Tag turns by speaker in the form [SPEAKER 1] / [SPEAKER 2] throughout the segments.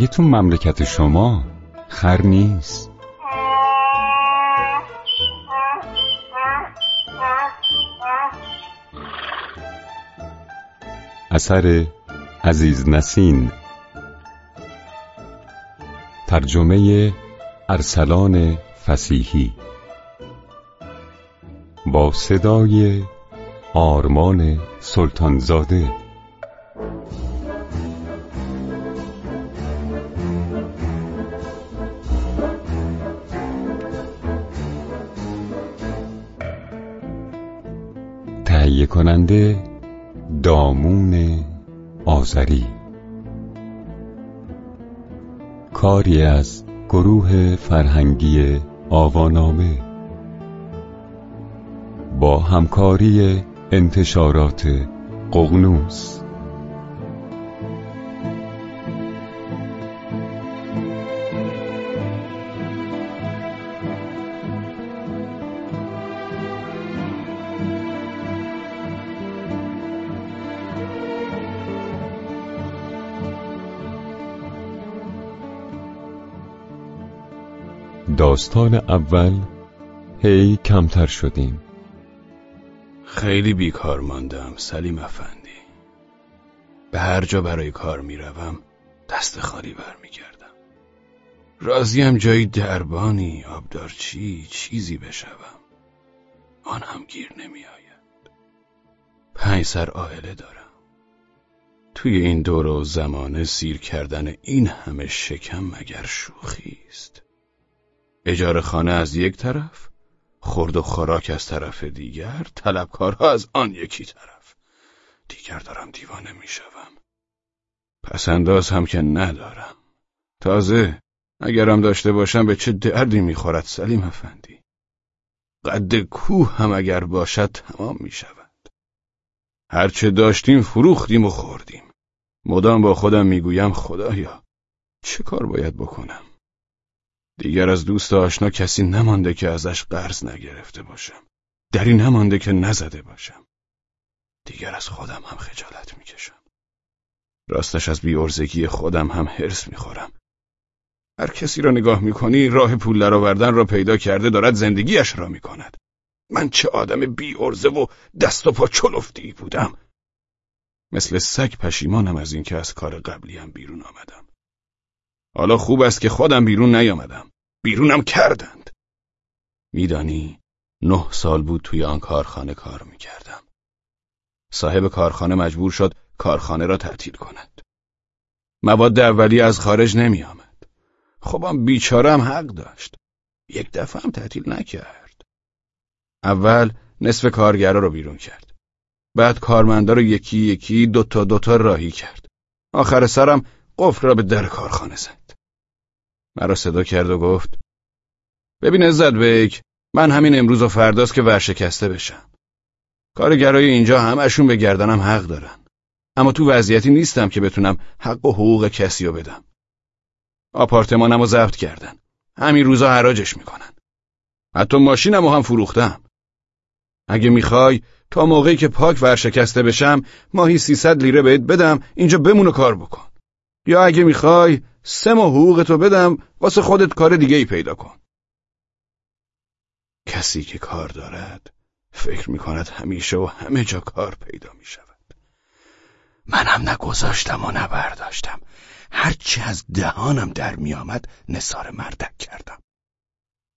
[SPEAKER 1] مگه تو مملکت شما خر نیست؟ اثر عزیز نسین. ترجمه ارسلان فسیحی. با صدای آرمان سلطانزاده. کننده دامون آذری. کاری از گروه فرهنگی آوانامه. با همکاری انتشارات قغنوس داستان اول هی کمتر شدیم.
[SPEAKER 2] خیلی بیکار ماندم سلیم افندی. به هر جا برای کار می‌روم دست خالی برمیگردم. راضیم جایی دربانی آبدارچی چیزی بشوم. آن هم گیر نمیآید. پنج سر آهله دارم. توی این دور و زمانه سیر کردن این همه شکم مگر شوخی است؟ اجاره خانه از یک طرف خورد و خوراک از طرف دیگر طلبکارها از آن یکی طرف. دیگر دارم دیوانه می‌شوم. پس انداز هم که ندارم. تازه اگرم داشته باشم به چه دردی می‌خورد سلیم افندی؟ قد کوه هم اگر باشد تمام می‌شود. هرچه داشتیم فروختیم و خوردیم. مدام با خودم می‌گویم خدایا چه کار باید بکنم؟ دیگر از دوست آشنا کسی نمانده که ازش قرض نگرفته باشم. دری نمانده که نزده باشم. دیگر از خودم هم خجالت می‌کشم. راستش از بیارزگی خودم هم حرس می‌خورم. هر کسی را نگاه می‌کنی راه پول درآوردن را پیدا کرده دارد زندگیش را می‌کند. من چه آدم بیارزه و دست و پا چلفتی بودم. مثل سگ پشیمانم از اینکه از کار قبلیم بیرون آمدم. حالا خوب است که خودم بیرون نیامدم. بیرونم کردند. میدانی نه سال بود توی آن کارخانه کار می‌کردم. صاحب کارخانه مجبور شد کارخانه را تعطیل کند. مواد اولی از خارج نمی آمد خب آن بیچارم حق داشت. یک دفعه هم تعطیل نکرد. اول نصف کارگرا رو بیرون کرد. بعد کارمندا رو یکی یکی دوتا دوتا راهی کرد. آخر سرم قفل را به در کارخانه زد. مرا صدا کرد و گفت ببین عزت بیک من همین امروز و فرداست که ورشکسته بشم. کارگرای اینجا همشون به گردنم حق دارن. اما تو وضعیتی نیستم که بتونم حق و حقوق کسی رو بدم. آپارتمانم رو ضبط کردن. همین روزا حراجش می‌کنن. حتی ماشینم رو هم فروختم. اگه می‌خوای تا موقعی که پاک ورشکسته بشم ماهی 300 لیره بهت بدم اینجا بمون و کار بکن. یا اگه می‌خوای سه ماه حقوقتو بدم واسه خودت کار دیگه ای پیدا کن. کسی که کار دارد فکر می‌کند همیشه و همه جا کار پیدا می‌شود. منم نگذاشتم و نبرداشتم. هرچی از دهانم در میآمد نصار مردک کردم.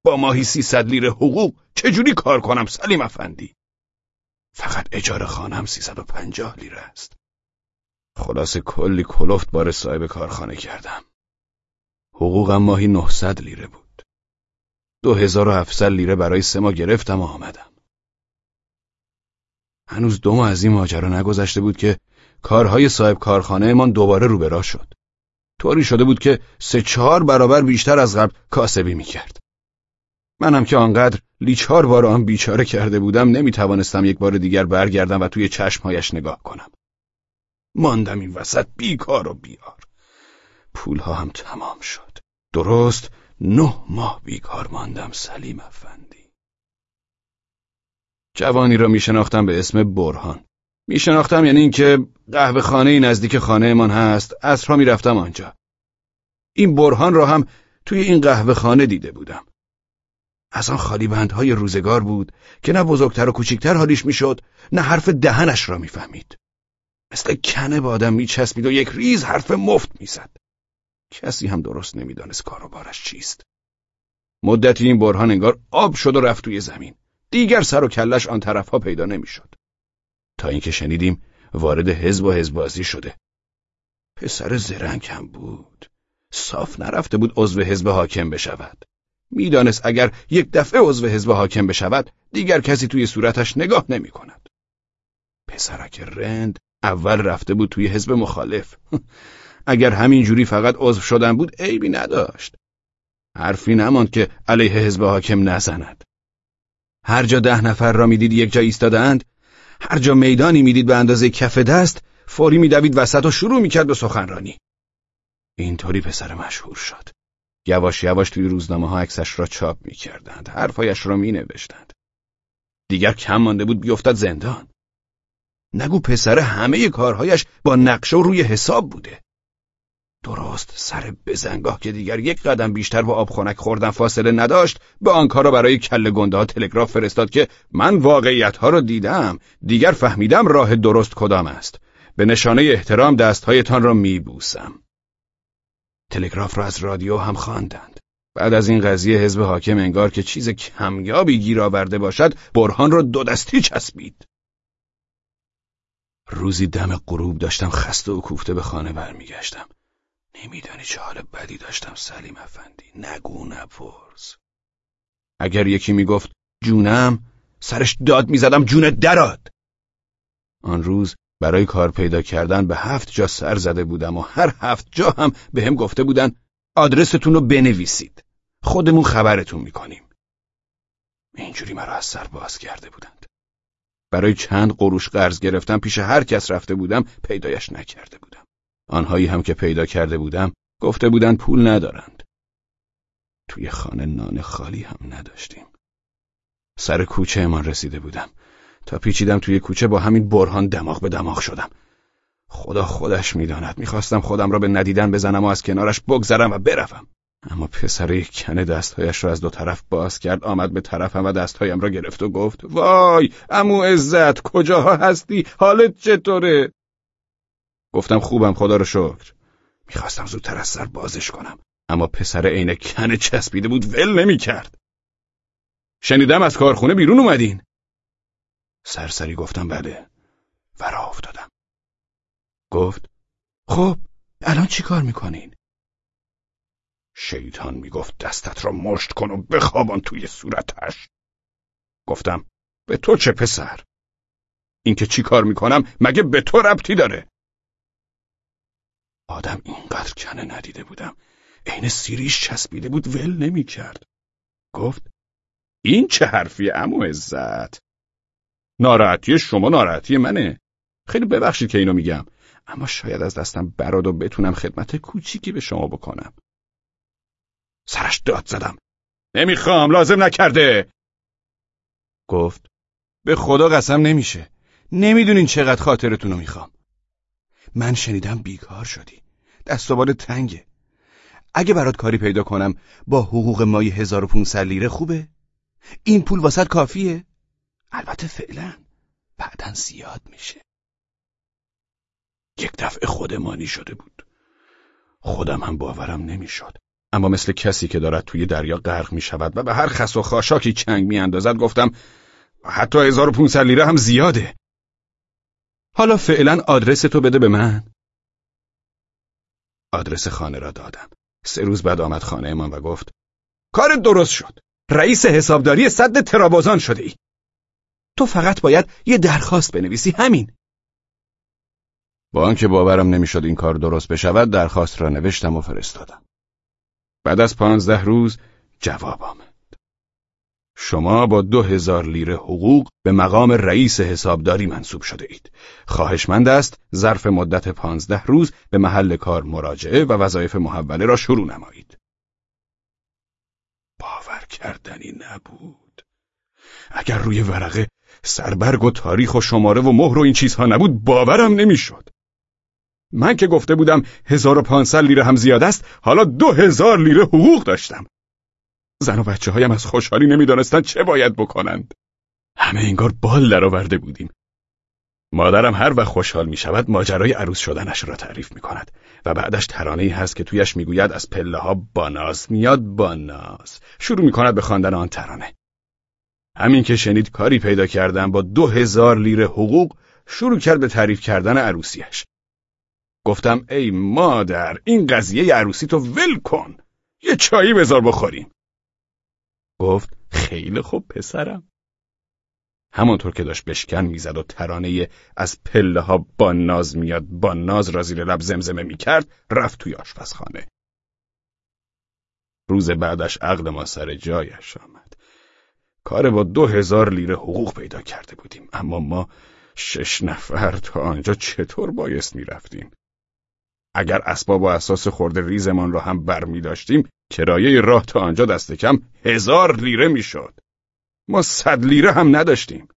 [SPEAKER 2] با ماهی سیصد لیره حقوق چجوری کار کنم سلیم افندی؟ فقط اجاره خانم سیصد و پنجاه لیره است. خلاصه کلی کلفت بار صاحب کارخانه کردم. حقوقم ماهی 900 لیره بود. دو هزار و هفتصد لیره برای سه ماه گرفتم و آمدم. هنوز دو ماه از این ماجرا نگذشته بود که کارهای صاحب کارخانه من دوباره رو به شد. طوری شده بود که سه چهار برابر بیشتر از قبل کاسبی می‌کرد. منم که آنقدر لیچار بار آن بیچاره کرده بودم نمی‌توانستم یک بار دیگر برگردم و توی چشمهایش نگاه کنم. ماندم این وسط بیکار و بیار. پولها هم تمام شد. درست نه ماه بیکار ماندم سلیم افندی. جوانی را میشناختم به اسم برهان. میشناختم یعنی اینکه قهوه خانه نزدیک خانه من هست. اصرها می‌رفتم آنجا. این برهان را هم توی این قهوه خانه دیده بودم. از آن خالی بندهای روزگار بود که نه بزرگتر و کوچکتر حالیش می‌شد نه حرف دهنش را می‌فهمید. مثل کنه به آدم میچسبید و یک ریز حرف مفت می‌زد. کسی هم درست نمی‌دانست کار و بارش چیست. مدتی این برهان انگار آب شد و رفت توی زمین. دیگر سر و کلش آن طرفها پیدا نمی‌شد. تا اینکه شنیدیم وارد حزب و حزبازی شده. پسر زرنگ هم بود. صاف نرفته بود عضو حزب حاکم بشود. می‌دانست اگر یک دفعه عضو حزب حاکم بشود دیگر کسی توی صورتش نگاه نمی کند. پسرک رند اول رفته بود توی حزب مخالف. اگر همین جوری فقط عضو شدن بود عیبی نداشت. حرفی نماند که علیه حزب حاکم نزند. هر جا ده نفر را می‌دید یک جا ایستادند، هر جا میدانی می‌دید به اندازه کف دست، فوری میدوید وسط و شروع می‌کرد به سخنرانی. اینطوری پسر مشهور شد. یواش یواش توی روزنامه ها عکسش را چاپ می‌کردند، حرفایش را مینوشتند. دیگر کم مانده بود بیفتد زندان. نگو پسر همه کارهایش با نقشه و روی حساب بوده. درست سر بزنگاه که دیگر یک قدم بیشتر با آب خنک خوردن فاصله نداشت به آنکا را برای کل گنده ها تلگراف فرستاد که من واقعیت ها را دیدم دیگر فهمیدم راه درست کدام است. به نشانه احترام دستهایتان را میبوسم. تلگراف را از رادیو هم خواندند. بعد از این قضیه حزب حاکم انگار که چیز کمیابی گیر آورده باشد برهان را دو دستی چسبید. روزی دم غروب داشتم خسته و کوفته به خانه برمیگشتم. نمیدانی چه حال بدی داشتم سلیم افندی. نگو نپرس. اگر یکی می‌گفت جونم سرش داد می‌زدم جون دراد آن روز برای کار پیدا کردن به هفت جا سر زده بودم و هر هفت جا هم به هم گفته بودن آدرستون رو بنویسید. خودمون خبرتون می‌کنیم. اینجوری مرا از سر باز کرده بودند. برای چند قروش قرض گرفتم پیش هر کس رفته بودم پیدایش نکرده بودم آنهایی هم که پیدا کرده بودم گفته بودند پول ندارند. توی خانه نان خالی هم نداشتیم. سر کوچه امان رسیده بودم. تا پیچیدم توی کوچه با همین برهان دماغ به دماغ شدم. خدا خودش می‌داند می‌خواستم خودم را به ندیدن بزنم و از کنارش بگذرم و بروم. اما پسر یک کنه دستهایش را از دو طرف باز کرد آمد به طرفم و دستهایم را گرفت و گفت وای امو عزت کجاها هستی؟ حالت چطوره؟ گفتم خوبم خدا رو شکر. می‌خواستم زودتر از سر بازش کنم اما پسر عین کن چسبیده بود ول نمی‌کرد. شنیدم از کارخونه بیرون اومدین. سرسری گفتم بله. ورا افتادم. گفت خب الان چی کار می‌کنین؟ شیطان می‌گفت دستت را مشت کن و بخوابان توی صورتش. گفتم به تو چه پسر؟ اینکه چی کار می‌کنم؟ مگه به تو ربطی داره؟ آدم اینقدر کنه ندیده بودم. عین سیریش چسبیده بود ول نمی کرد. گفت این چه حرفی امو عزت؟ ناراحتی شما ناراحتی منه. خیلی ببخشید که اینو میگم. اما شاید از دستم براد و بتونم خدمت کوچیکی به شما بکنم. سرش داد زدم. نمی‌خوام لازم نکرده. گفت به خدا قسم نمیشه. نمی‌دونین چقدر خاطرتونو می‌خوام. من شنیدم بیکار شدی. دست و تنگه. اگه برات کاری پیدا کنم با حقوق مایی 1500 لیره خوبه؟ این پول واسط کافیه؟ البته فعلا. بعدا زیاد میشه. یک دفعه خودمانی شده بود. خودم هم باورم نمی‌شد. اما مثل کسی که دارد توی دریا غرق می شود و به هر خس و خاشاکی چنگ می اندازد گفتم حتی 1500 لیره هم زیاده. حالا فعلا آدرس تو بده به من. آدرس خانه را دادم. سه روز بعد آمد خانه من و گفت کار درست شد. رئیس حسابداری صد ترابازان شده ای. تو فقط باید یه درخواست بنویسی همین. با آنکه باورم نمی‌شد این کار درست بشود درخواست را نوشتم و فرستادم. بعد از پانزده روز جواب آمد شما با دو هزار لیره حقوق به مقام رئیس حسابداری منصوب شده اید. خواهشمند است ظرف مدت پانزده روز به محل کار مراجعه و وظایف محوله را شروع نمایید. باور کردنی نبود. اگر روی ورقه سربرگ و تاریخ و شماره و مهر و این چیزها نبود باورم نمی‌شد. من که گفته بودم 1500 لیره هم زیاد است حالا دو هزار لیره حقوق داشتم. زن و بچه هایم از خوشحالی نمی‌دانستند چه باید بکنند. همه انگار بال درآورده بودیم. مادرم هر وقت خوشحال می شود ماجرای عروس شدنش را تعریف می کند و بعدش ترانه‌ای هست که تویش می‌گوید از پله ها باناز میاد باناز شروع می کند به خواندن آن ترانه. همین که شنید کاری پیدا کردم با دو هزار لیره حقوق شروع کرد به تعریف کردن عروسیش. گفتم ای مادر این قضیه عروسی تو ول کن. یه چایی بذار بخوریم. گفت خیلی خوب پسرم. همانطور که داشت بشکن می‌زد و ترانه از پله ها با ناز میاد با ناز را زیر لب زمزمه می‌کرد رفت توی آشپزخانه. روز بعدش عقل ما سر جایش آمد. کار با دو هزار لیره حقوق پیدا کرده بودیم اما ما شش نفر تا آنجا چطور بایست می‌رفتیم؟ اگر اسباب و اساس خورده ریزمان را هم بر می داشتیم کرایه راه تا آنجا دست کم هزار لیره می‌شد. ما صد لیره هم نداشتیم.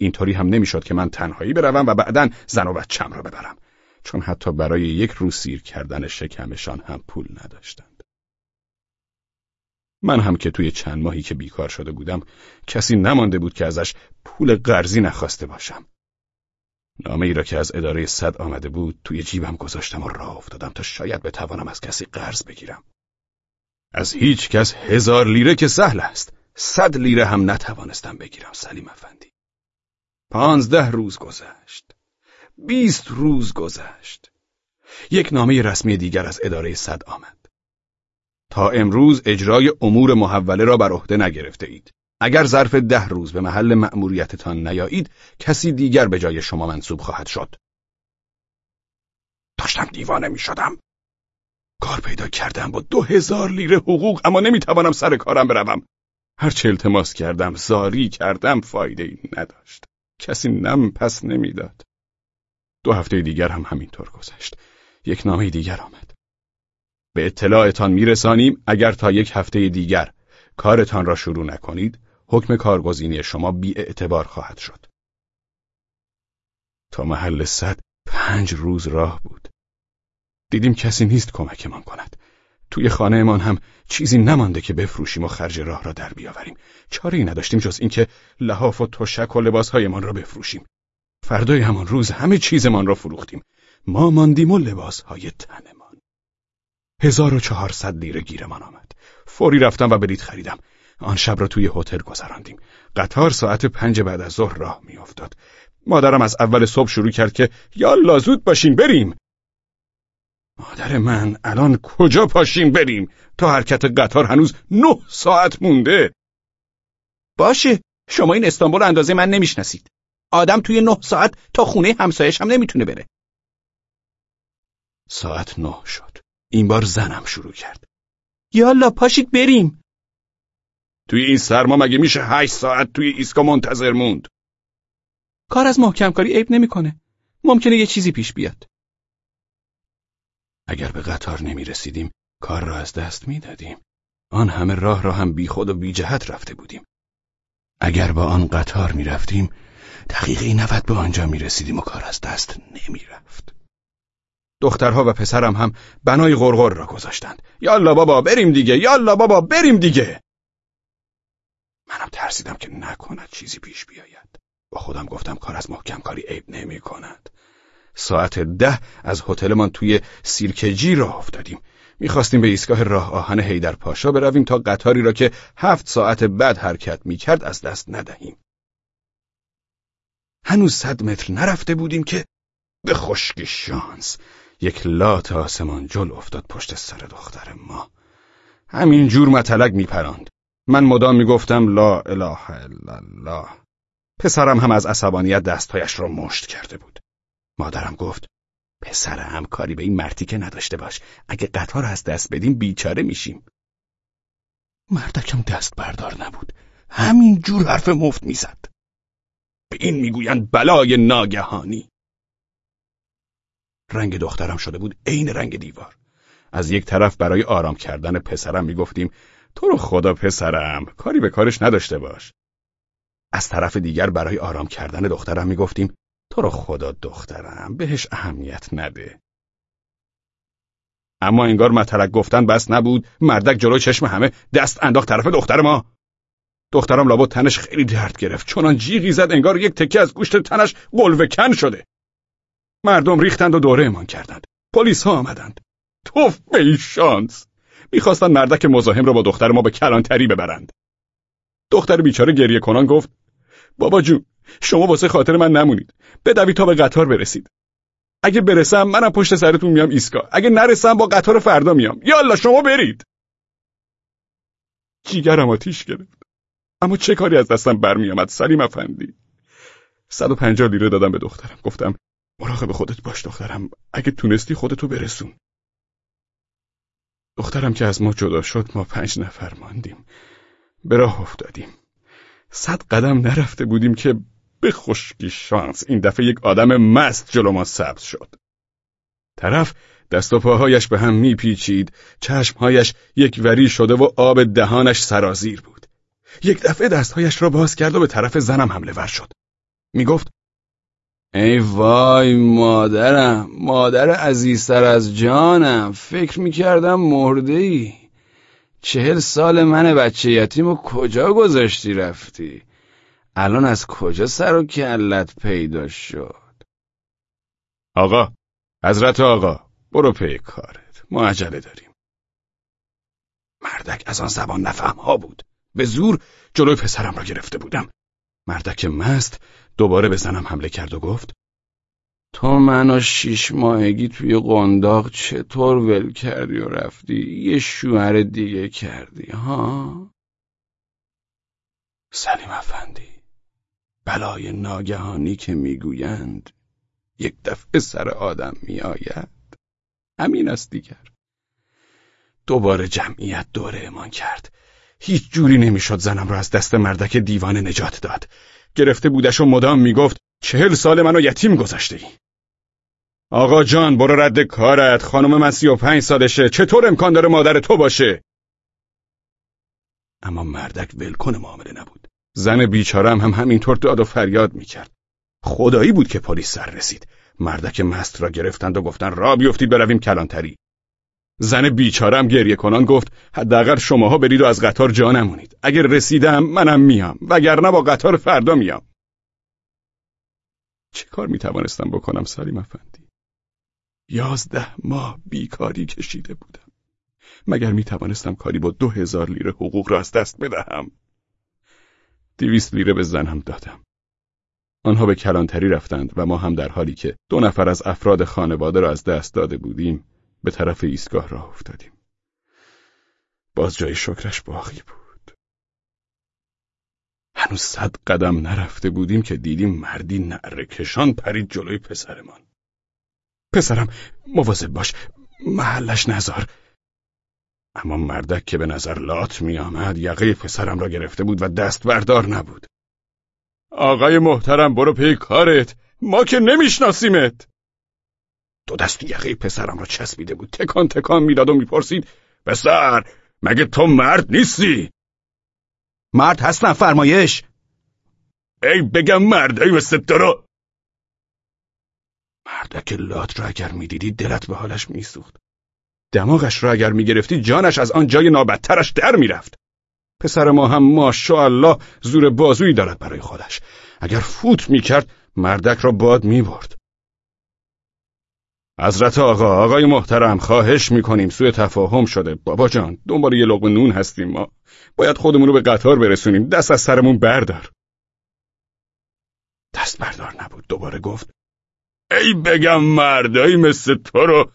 [SPEAKER 2] اینطوری هم نمی‌شد که من تنهایی بروم و بعدا زن و بچم را ببرم چون حتی برای یک روز سیر کردن شکمشان هم پول نداشتند. من هم که توی چند ماهی که بیکار شده بودم کسی نمانده بود که ازش پول قرضی نخواسته باشم. نامه ای را که از اداره صد آمده بود توی جیبم گذاشتم و راه افتادم تا شاید بتوانم از کسی قرض بگیرم. از هیچ کس هزار لیره که سهل است. صد لیره هم نتوانستم بگیرم سلیم افندی. پانزده روز گذشت. بیست روز گذشت. یک نامه رسمی دیگر از اداره صد آمد. تا امروز اجرای امور محوله را بر عهده نگرفته اید. اگر ظرف ده روز به محل مأموریتتان نیایید کسی دیگر به جای شما منصوب خواهد شد. داشتم دیوانه می شدم. کار پیدا کردم با دو هزار لیره حقوق اما نمی‌توانم سر کارم بروم. هرچه التماس کردم زاری کردم فایده ای نداشت. کسی نم پس نمی‌داد. دو هفته دیگر هم همینطور گذشت. یک نامه دیگر آمد. به اطلاعتان میرسانیم اگر تا یک هفته دیگر کارتان را شروع نکنید حکم کارگزینی شما بی اعتبار خواهد شد. تا محل صد پنج روز راه بود. دیدیم کسی نیست کمکمان کند. توی خانهمان هم چیزی نمانده که بفروشیم و خرج راه را در بیاوریم. چاره نداشتیم جز اینکه لحاف و تشک و لباسهایمان را بفروشیم. فردای همان روز همه چیزمان را فروختیم. ما ماندیم و لباسهای تنمان. هزار و چهارصد لیره گیرمان آمد. فوری رفتم و بلیط خریدم. آن شب را توی هتل گذراندیم. قطار ساعت پنج بعد از ظهر راه میافتاد. مادرم از اول صبح شروع کرد که یا زود باشین بریم. مادر من الان کجا پاشیم بریم؟ تا حرکت قطار هنوز نه ساعت مونده.
[SPEAKER 3] باشه شما این استانبول اندازه من نمی‌شناسید. آدم توی نه ساعت تا خونه همسایش هم نمی‌تونه بره.
[SPEAKER 2] ساعت نه شد. این بار زنم شروع کرد.
[SPEAKER 3] یالا پاشید بریم.
[SPEAKER 2] توی این سرما مگه میشه هشت ساعت توی ایسکا منتظر موند
[SPEAKER 3] کار از محکم کاری عیب نمی‌کنه ممکنه یه چیزی پیش بیاد
[SPEAKER 2] اگر به قطار نمی رسیدیم کار را از دست می دادیم. آن همه راه را هم بی خود و بی جهت رفته بودیم. اگر با آن قطار می رفتیم دقیقه نوت به آنجا می رسیدیم و کار از دست نمی رفت. دخترها و پسرم هم بنای غرغر را گذاشتند. یالا بابا بریم دیگه یالا بابا بریم دیگه. منم ترسیدم که نکند چیزی پیش بیاید. با خودم گفتم کار از محکم کاری عیب نمی کند. ساعت ده از هتلمان توی سیرکجی راه افتادیم. می‌خواستیم به ایستگاه راه آهن هیدر پاشا برویم تا قطاری را که هفت ساعت بعد حرکت می‌کرد از دست ندهیم. هنوز صد متر نرفته بودیم که به خشک شانس یک لات آسمان جل افتاد پشت سر دختر ما. همین جور متلق میپراند. من مدام می‌گفتم لا اله الا الله. پسرم هم از عصبانیت دستهایش را مشت کرده بود. مادرم گفت پسرم کاری به این مرتیکه نداشته باش. اگه قطار از دست بدیم بیچاره میشیم. مردکم دست بردار نبود. همین جور حرف مفت می‌زد. به این می‌گویند بلای ناگهانی. رنگ دخترم شده بود عین رنگ دیوار. از یک طرف برای آرام کردن پسرم می‌گفتیم تو رو خدا پسرم کاری به کارش نداشته باش. از طرف دیگر برای آرام کردن دخترم می‌گفتیم تو رو خدا دخترم بهش اهمیت نده. اما انگار مطلق گفتن بس نبود مردک جلوی چشم همه دست انداخت طرف دختر ما. دخترم لابد تنش خیلی درد گرفت چنان جیغی زد انگار یک تکه از گوشت تنش قلوه کن شده. مردم ریختند و دوره امان کردند. پلیس ها آمدند. توف به شانس می‌خواستند مردک مزاحم را با دختر ما به کلانتری ببرند. دختر بیچاره گریه کنان گفت بابا جون شما واسه خاطر من نمونید. بدوید تا به قطار برسید. اگه برسم منم پشت سرتون میام ایسکا اگه نرسم با قطار فردا میام. یالا شما برید. جیگرم آتیش گرفت. اما چه کاری از دستم برمیآمد؟ سلیم افندی. 150 لیره دادم به دخترم. گفتم مراقب خودت باش دخترم. اگه تونستی خودتو برسون. دخترم که از ما جدا شد ما پنج نفر ماندیم. به راه افتادیم. صد قدم نرفته بودیم که به خشکی شانس این دفعه یک آدم مست جلو ما سبز شد. طرف دست و پاهایش به هم میپیچید چشمهایش یک وری شده و آب دهانش سرازیر بود. یک دفعه دستهایش را باز کرد و به طرف زنم حمله ور شد. می‌گفت
[SPEAKER 4] ای وای مادرم مادر عزیزتر از جانم فکر می‌کردم مرده ای چهل سال من بچه یتیم و کجا گذاشتی رفتی؟ الان از کجا سر و کلت پیدا شد؟
[SPEAKER 2] آقا حضرت آقا برو پی کارت. ما عجله داریم. مردک از آن زبان نفهم ها بود. به زور جلوی پسرم را گرفته بودم. مردک مست دوباره به زنم حمله کرد و گفت
[SPEAKER 4] تو منو شیش ماهگی توی قنداق چطور ول کردی و رفتی؟ یه شوهر دیگه کردی ها؟
[SPEAKER 2] سلیم افندی بلای ناگهانی که می‌گویند یک دفعه سر آدم میآید. همین است دیگر. دوباره جمعیت دوره امان کرد. هیچ جوری نمی‌شد زنم را از دست مردک دیوانه نجات داد. گرفته بودش و مدام می‌گفت چهل سال منو یتیم گذاشته ای آقا جان برو رد کارت. خانم من سی و پنج سالشه. چطور امکان داره مادر تو باشه؟ اما مردک ولکن معامله نبود. زن بیچارم هم همینطور داد و فریاد می‌کرد. خدایی بود که پلیس سر رسید. مردک مست را گرفتند و گفتن را بیفتید برویم کلانتری. زن بیچارم گریه کنان گفت حداقل شماها برید و از قطار جا نمونید. اگر رسیدم منم میام وگرنه با قطار فردا میام. چه کار می‌توانستم بکنم سلیم افندی؟ یازده ماه بیکاری کشیده بودم. مگر می‌توانستم کاری با دو هزار لیره حقوق را از دست بدهم؟ دویست لیره به زنم دادم. آنها به کلانتری رفتند و ما هم در حالی که دو نفر از افراد خانواده را از دست داده بودیم به طرف ایستگاه راه افتادیم. باز جای شکرش باقی بود. هنوز صد قدم نرفته بودیم که دیدیم مردی نعره کشان پرید جلوی پسرمان. پسرم مواظب باش محلش نزار. اما مردک که به نظر لات می آمد یقه پسرم را گرفته بود و دست بردار نبود. آقای محترم برو پی کارت ما که نمیشناسیمت دو دست یقه پسرم را چسبیده بود. تکان تکان می‌داد و می‌پرسید پسر مگه تو مرد نیستی؟ مرد هستم فرمایش. ای بگم مرد ای رو. مردک لات را اگر می‌دیدی دلت به حالش میسوخت. دماغش را اگر می‌گرفتی جانش از آن جای نابدترش در می‌رفت. پسر ما هم ماشاءالله زور بازویی دارد برای خودش. اگر فوت می‌کرد مردک را باد می‌برد. حضرت آقا آقای محترم خواهش می‌کنیم سوی تفاهم شده. بابا جان دنبال یه لقمه نون هستیم ما. باید خودمون رو به قطار برسونیم. دست از سرمون بردار. دست بردار نبود. دوباره گفت ای بگم مردایی مثل تو رو.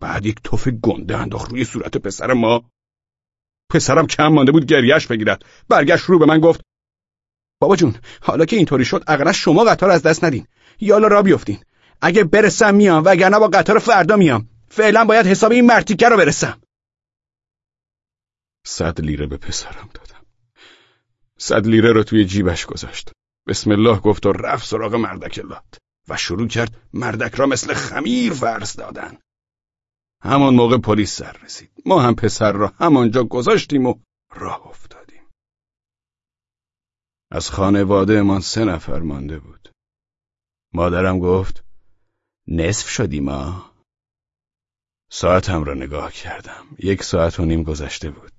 [SPEAKER 2] بعد یک توف گنده انداخت روی صورت پسر ما. پسرم کم مانده بود گریش بگیرد. برگشت رو به من گفت بابا جون حالا که اینطوری شد اقلا شما قطار از دست ندین. یالا را بیفتین. اگه برسم میام وگرنه با قطار فردا میام. فعلا باید حساب این مرتیکه رو برسم. صد لیره به پسرم دادم. صد لیره رو توی جیبش گذاشت. بسم الله گفت و رفت سراغ مردک لات و شروع کرد مردک را مثل خمیر فرس دادن. همان موقع پلیس سر رسید. ما هم پسر را همانجا گذاشتیم و راه افتادیم. از خانواده من سه نفر مانده بود.
[SPEAKER 5] مادرم گفت نصف شدی ما ساعتم را نگاه کردم. یک ساعت و نیم گذشته بود.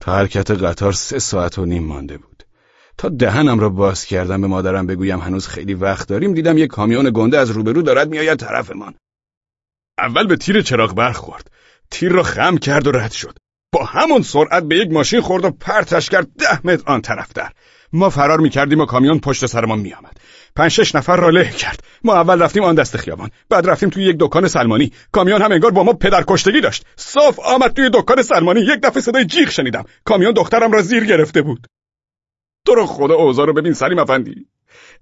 [SPEAKER 5] تا حرکت قطار سه ساعت و نیم مانده بود. تا دهنم را باز کردم به مادرم بگویم هنوز خیلی وقت داریم دیدم یک کامیون گنده از روبرو دارد میآید طرفمان.
[SPEAKER 2] اول به تیر چراغ برخورد. تیر را خم کرد و رد شد. با همون سرعت به یک ماشین خورد و پرتش کرد. ده متر آن طرف در ما فرار می‌کردیم و کامیون پشت سرمان میآمد. پنج شش نفر را له کرد. ما اول رفتیم آن دست خیابان بعد رفتیم توی یک دکان سلمانی. کامیون هم انگار با ما پدر کشتگی داشت. صاف آمد توی دکان سلمانی یک دفعه صدای جیغ شنیدم. کامیون دخترم را زیر گرفته بود. تو رو خدا اوضاع رو ببین سلیم افندی.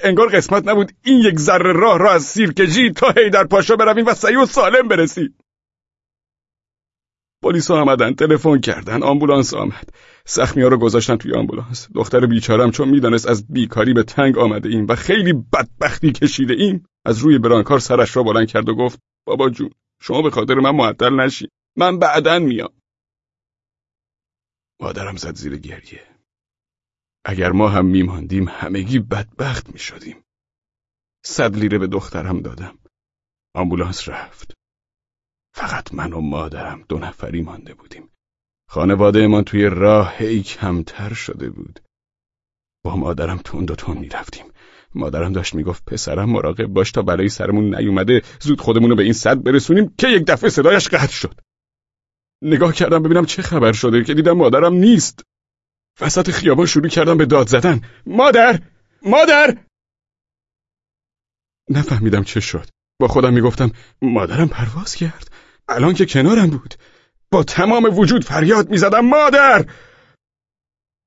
[SPEAKER 2] انگار قسمت نبود این یک ذره راه را از سیرکجی تا هیدر پاشا برویم و سعی و سالم برسیم. پلیس آمدن تلفن کردن آمبولانس آمد. سخمی ها رو گذاشتن توی آمبولانس. دختر بیچارم چون می‌دانست از بیکاری به تنگ آمده ایم و خیلی بدبختی کشیده ایم از روی برانکار سرش را بلند کرد و گفت بابا جون شما به خاطر من معطل نشی من بعدا میام. مادرم زد زیر گریه. اگر ما هم میماندیم همگی بدبخت می‌شدیم. صد لیره به دخترم دادم. آمبولانس رفت. فقط من و مادرم دو نفری مانده بودیم. خانواده ما توی راه هی کمتر شده بود. با مادرم تند و تند می‌رفتیم. مادرم داشت می‌گفت پسرم مراقب باش تا برای سرمون نیومده زود خودمونو به این صد برسونیم که یک دفعه صدایش قطع شد. نگاه کردم ببینم چه خبر شده که دیدم مادرم نیست. وسط خیابان شروع کردم به داد زدن. مادر! مادر! نفهمیدم چه شد. با خودم می‌گفتم مادرم پرواز کرد. الان که کنارم بود. با تمام وجود فریاد می‌زدم مادر!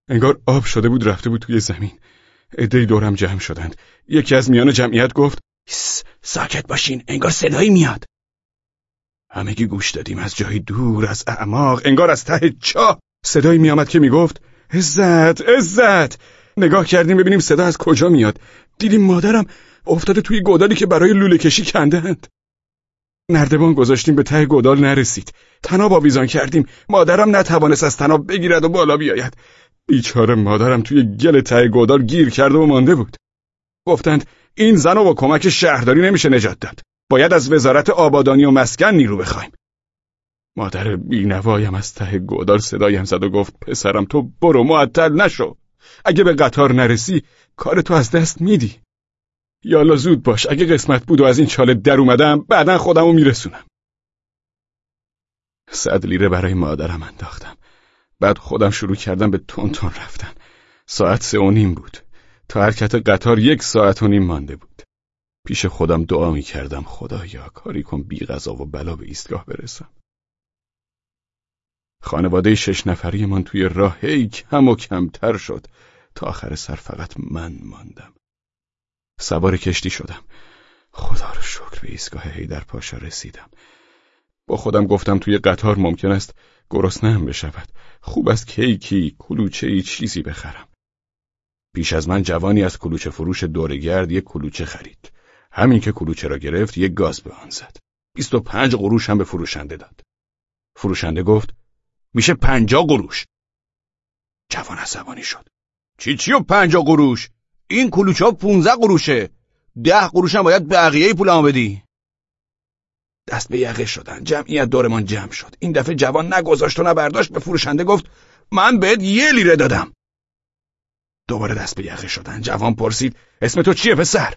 [SPEAKER 2] انگار آب شده بود رفته بود توی زمین. عدهای دورم جمع شدند. یکی از میان جمعیت گفت ساکت باشین انگار صدایی میاد. همگی گوش دادیم از جای دور از اعماق انگار از ته چاه صدایی میآمد که می‌گفت عزت عزت! نگاه کردیم ببینیم صدا از کجا میاد. دیدیم مادرم افتاده توی گودالی که برای لوله کشی کندند نردبان گذاشتیم به ته گودال نرسید. تناب آویزان کردیم. مادرم نتوانست از تناب بگیرد و بالا بیاید. بیچاره مادرم توی گل ته گودال گیر کرده و مانده بود. گفتند این زن و با کمک شهرداری نمیشه نجات داد. باید از وزارت آبادانی و مسکن نیرو بخوایم. مادر بینوایم از ته گودال صدایم زد و گفت پسرم تو برو معطل نشو. اگه به قطار نرسی کار تو از دست میدی. یالا زود باش. اگه قسمت بود و از این چاله در اومدم بعدا خودمو میرسونم. صد لیره برای مادرم انداختم. بعد خودم شروع کردم به تون تون رفتن. ساعت سه و نیم بود. تا حرکت قطار یک ساعت و نیم مانده بود. پیش خودم دعا می کردم خدایا کاری کن بی غذا و بلا به ایستگاه برسم. خانواده شش نفری من توی راه هی کم و کمتر شد. تا آخر سر فقط من ماندم. سوار کشتی شدم. خدا رو شکر به ایستگاه هیدر پاشا رسیدم. با خودم گفتم توی قطار ممکن است گرسنه هم بشود. خوب است کیکی کلوچه ای چیزی بخرم. پیش از من جوانی از کلوچه فروش دورگرد یک کلوچه خرید. همین که کلوچه را گرفت یک گاز به آن زد. بیست و پنج قروش هم به فروشنده داد. فروشنده گفت میشه پنجا قروش. جوان عصبانی شد. چی چی و پنجا قروش؟ این ها پونزه قروشه. ده قروش هم باید بقیه پولمو بدی. دست به یقه شدن. جمعیت دورمان جمع شد. این دفعه جوان نگذاشت و نبرداشت به فروشنده گفت من بهت یه لیره دادم. دوباره دست به یقه شدن. جوان پرسید اسم تو چیه پسر؟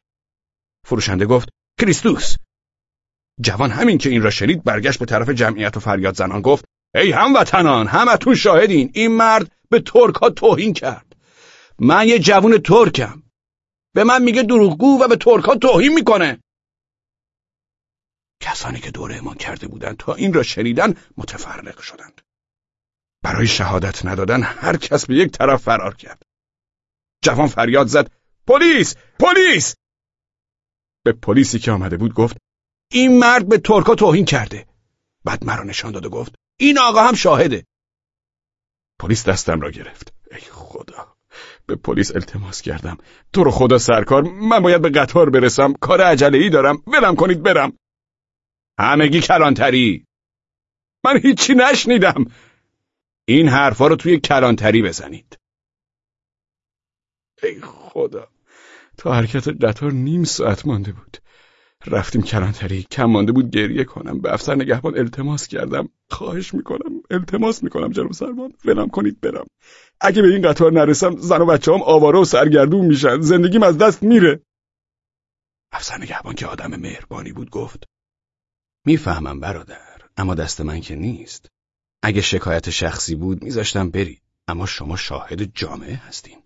[SPEAKER 2] فروشنده گفت کریستوس. جوان همین که این را شنید برگشت به طرف جمعیت و فریاد زنان گفت ای هموطنان همتون شاهدین. این مرد به ترک توهین کرد. من یه جوون ترکم. به من میگه دروغگو و به ترک توهین می‌کنه. کسانی که دوره ما کرده بودند تا این را شنیدن متفرق شدند. برای شهادت ندادن هر کس به یک طرف فرار کرد. جوان فریاد زد پلیس! پلیس! به پلیسی که آمده بود گفت این مرد به ترکا توهین کرده. بعد مرا نشان داد و گفت این آقا هم شاهده. پلیس دستم را گرفت. ای خدا! به پلیس التماس کردم. تو رو خدا سرکار من باید به قطار برسم. کار عجله ای دارم. ولم کنید برم. همگی کلانتری. من هیچی نشنیدم. این حرفا رو توی کلانتری بزنید. ای خدا. تا حرکت قطار نیم ساعت مانده بود. رفتیم کلانتری. کم مانده بود گریه کنم. به افسر نگهبان التماس کردم. خواهش می‌کنم. التماس می‌کنم جناب سربان. ولم کنید برم. اگه به این قطار نرسم زن و بچه هم آواره و سرگردون میشن. زندگیم از دست میره. افسر نگهبان که آدم مهربانی بود گفت
[SPEAKER 6] می‌فهمم برادر اما دست من که نیست. اگه شکایت شخصی بود میذاشتم بری اما شما شاهد جامعه هستین.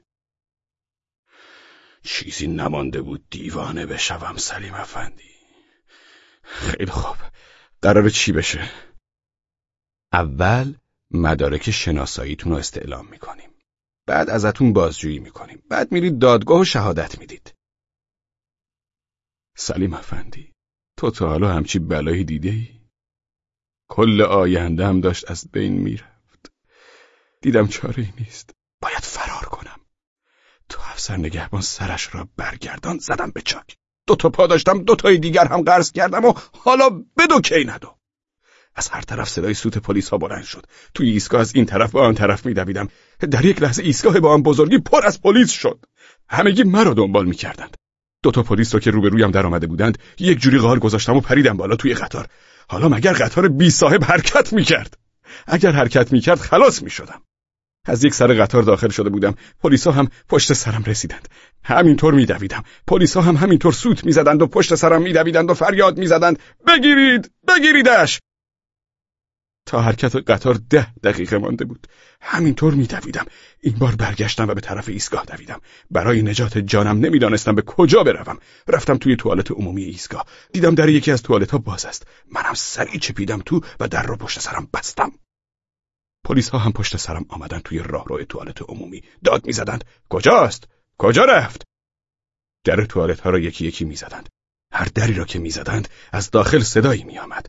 [SPEAKER 2] چیزی نمانده بود دیوانه بشوم سلیم افندی. خیلی خوب. قرار چی بشه؟
[SPEAKER 6] اول مدارک شناساییتون رو استعلام می‌کنیم. بعد ازتون بازجویی می‌کنیم. بعد میرید دادگاه و شهادت می‌دید.
[SPEAKER 2] سلیم افندی تو تا حالا همچی بلایی دیده ای؟ کل آینده هم داشت از بین می‌رفت. دیدم چاره ای نیست. باید فرار کنم. تو افسر نگهبان سرش را برگردان زدم به چاک. دو تا پا داشتم دو تای دیگر هم قرض کردم و حالا بدو کی ندو. از هر طرف صدای سوت پلیس ها بلند شد. توی ایستگاه از این طرف به آن طرف میدویدم. در یک لحظه ایستگاه با آن بزرگی پر از پلیس شد. همگی مرا دنبال می‌کردند. دو تا پلیس رو که روبرویم در آمده بودند یک جوری غار گذاشتم و پریدم بالا توی قطار. حالا مگر قطار بی صاحب حرکت می‌کرد؟ اگر حرکت می‌کرد خلاص می‌شدم. از یک سر قطار داخل شده بودم. پلیسا هم پشت سرم رسیدند. همینطور میدویدم. پلیسا هم همینطور سوت می‌زدند و پشت سرم میدویدند و فریاد می‌زدند. بگیرید! بگیریدش! تا حرکت قطار ده دقیقه مانده بود. همینطور میدویدم. این بار برگشتم و به طرف ایستگاه دویدم. برای نجات جانم نمی‌دانستم به کجا بروم. رفتم توی توالت عمومی ایستگاه. دیدم در یکی از توالت ها باز است. منم سریع چپیدم تو و در رو پشت سرم بستم. پلیس ها هم پشت سرم آمدن توی راهرو توالت عمومی. داد می‌زدند. کجاست؟ کجا رفت? در توالت ها را یکی یکی می‌زدند. هر دری را که می‌زدند از داخل صدایی میآمد.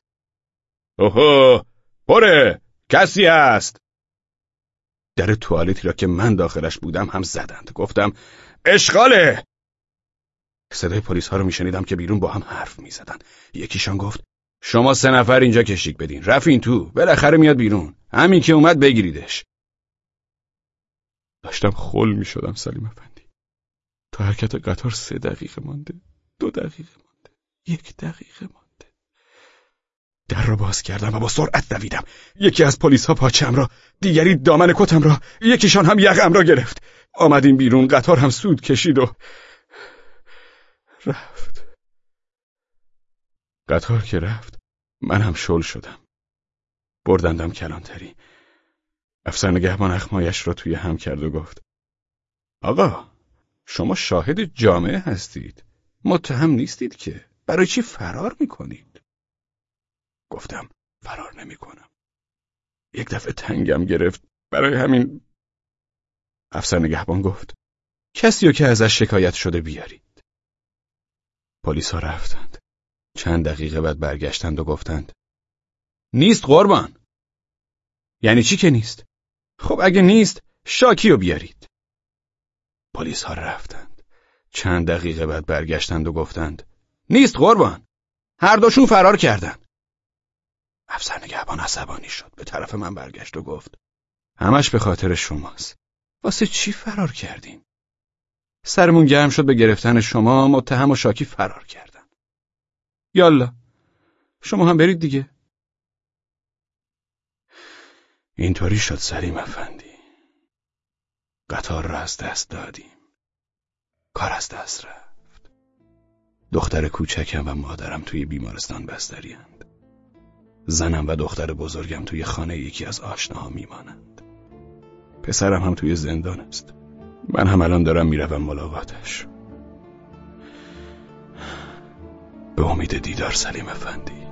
[SPEAKER 2] اوهو! پره کسی هست در توالتی را که من داخلش بودم هم زدند. گفتم اشغاله! صدای پلیس ها رو میشنیدم که بیرون با هم حرف می‌زدند. یکیشان گفت شما سه نفر اینجا کشیک بدین. رفین تو بالاخره میاد بیرون. همین که اومد بگیریدش. داشتم خل می‌شدم سلیم افندی. تا حرکت قطار سه دقیقه مانده دو دقیقه مانده یک دقیقه مانده. در را باز کردم و با سرعت دویدم. یکی از پلیس ها پاچم را دیگری دامن کتم را یکیشان هم یقم را گرفت. آمدیم بیرون قطار هم سود کشید و رفت. قطار که رفت من هم شل شدم. بردندم کلانتری. افسر نگهبان اخمایش را توی هم کرد و گفت آقا شما شاهد جامعه هستید. متهم نیستید که. برای چی فرار می‌کنید؟ گفتم فرار نمی‌کنم. یک دفعه تنگم گرفت. برای همین افسر نگهبان گفت کسی که ازش شکایت شده بیارید. پلیس ها رفتند. چند دقیقه بعد برگشتند و گفتند نیست قربان. یعنی چی که نیست؟ خب اگه نیست شاکی رو بیارید. پلیس ها رفتند. چند دقیقه بعد برگشتند و گفتند نیست قربان. هر دوشون فرار کردند افسر نگهبان عصبانی شد. به طرف من برگشت و گفت همش به خاطر شماست. واسه چی فرار کردین؟ سرمون گرم شد به گرفتن شما متهم و شاکی فرار کردن یالا شما هم برید دیگه. اینطوری شد سلیم افندی. قطار را از دست دادیم. کار از دست رفت. دختر کوچکم و مادرم توی بیمارستان بستریند زنم و دختر بزرگم توی خانه یکی از آشناها میمانند. پسرم هم توی زندان است. من هم الان دارم می‌روم ملاقاتش. به امید دیدار سلیم افندی.